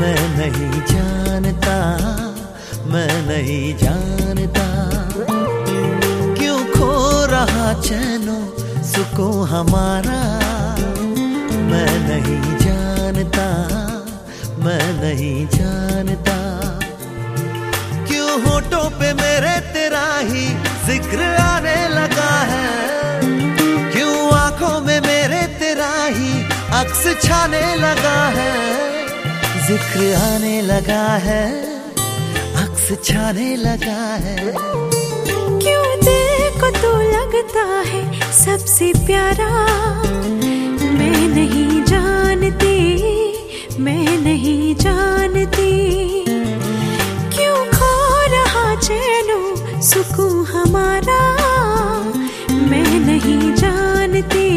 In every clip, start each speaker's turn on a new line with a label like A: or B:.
A: मैं नहीं जानता, मैं नहीं जानता। क्यों खो रहा चैनो सुको हमारा? मैं नहीं जानता, मैं नहीं जानता। क्यों होठों पे मेरे तेरा ही ज़िक्र आने लगा है? क्यों आँखों में मेरे तेरा ही अक्स छाने लगा है? ज़िक्र आने लगा है, अक्स छाने लगा है।
B: क्यों को तो लगता है सबसे प्यारा? मैं नहीं जानती, मैं नहीं जानती। क्यों खो रहा चैनो सुकून हमारा? मैं नहीं जानती,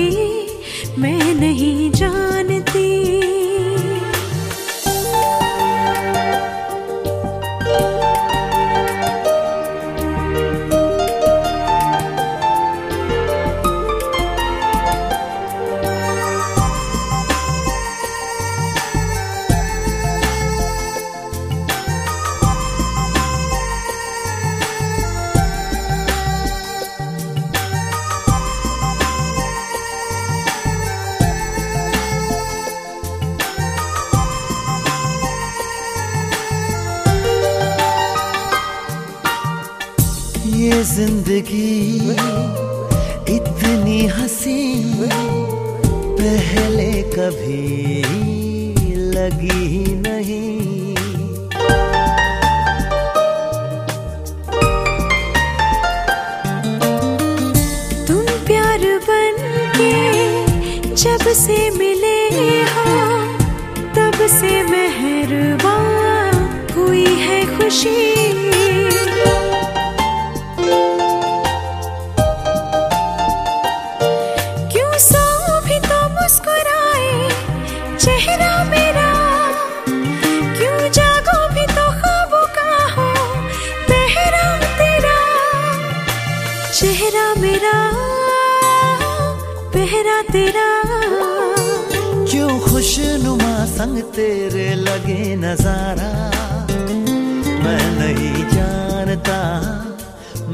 B: मैं नहीं जानती।
A: ज़िंदगी इतनी हसी पहले कभी लगी नहीं।
B: तुम प्यार बन के जब से मिले हो, तब से मेहरबान हुई है खुशी। पहरा तेरा।
A: क्यों खुशनुमा संग तेरे लगे नज़ारा? मैं नहीं जानता,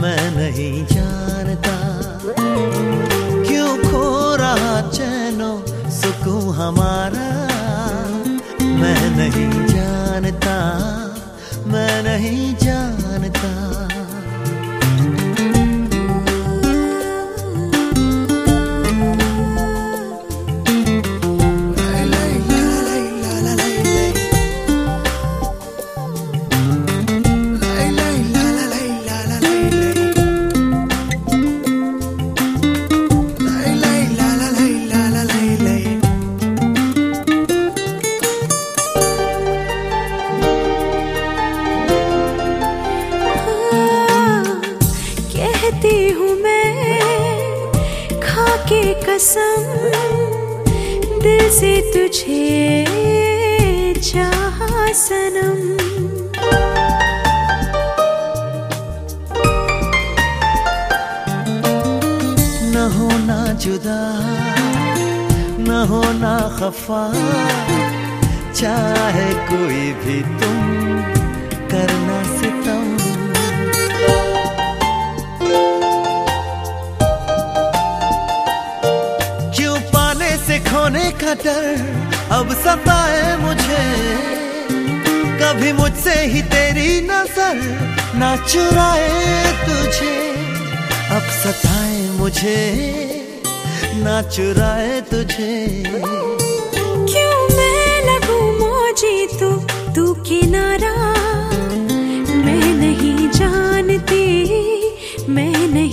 A: मैं नहीं जानता। क्यों खो रहा चैनो सुकून हमारा? मैं नहीं जानता, मैं नहीं जानता।
B: के कसम, दिल से तुझे चाहा सनम।
A: न होना जुदा, न होना खफा, चाहे कोई भी तुम करना सितम। खोने का डर अब सताए मुझे। कभी मुझसे ही तेरी नज़र ना चुराए तुझे। अब सताए मुझे, ना चुराए तुझे।
B: क्यों मैं लगू मौजी तू तू किनारा? मैं नहीं जानती, मैं नहीं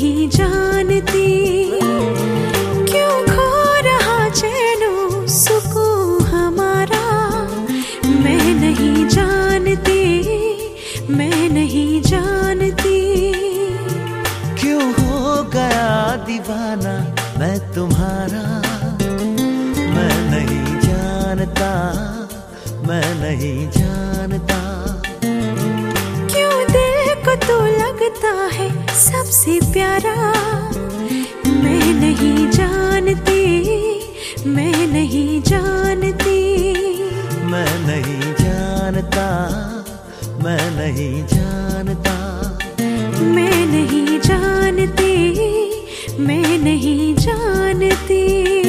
A: दीवाना मैं तुम्हारा मैं नहीं जानता मैं नहीं जानता।
B: क्यों दिल को तो लगता है सबसे प्यारा? मैं नहीं जानती मैं नहीं जानती।
A: मैं नहीं जानता मैं नहीं जानता।
B: मैं नहीं जानती मैं नहीं जानती।